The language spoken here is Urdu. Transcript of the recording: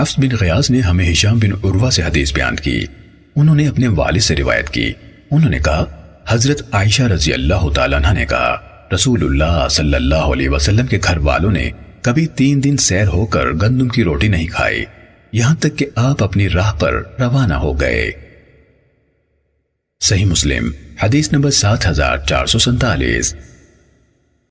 حفظ بن غیاز نے ہمیں ہشام بن عروہ سے حدیث بیان کی۔ انہوں نے اپنے والد سے روایت کی۔ انہوں نے کہا، حضرت عائشہ رضی اللہ تعالیٰ عنہ نے کہا، رسول اللہ صلی اللہ علیہ وسلم کے گھر والوں نے کبھی تین دن سیر ہو کر گندم کی روٹی نہیں کھائی۔ یہاں تک کہ آپ اپنی راہ پر روانہ ہو گئے۔ صحیح مسلم، حدیث نمبر سات ہزار چار سو سنتالیس۔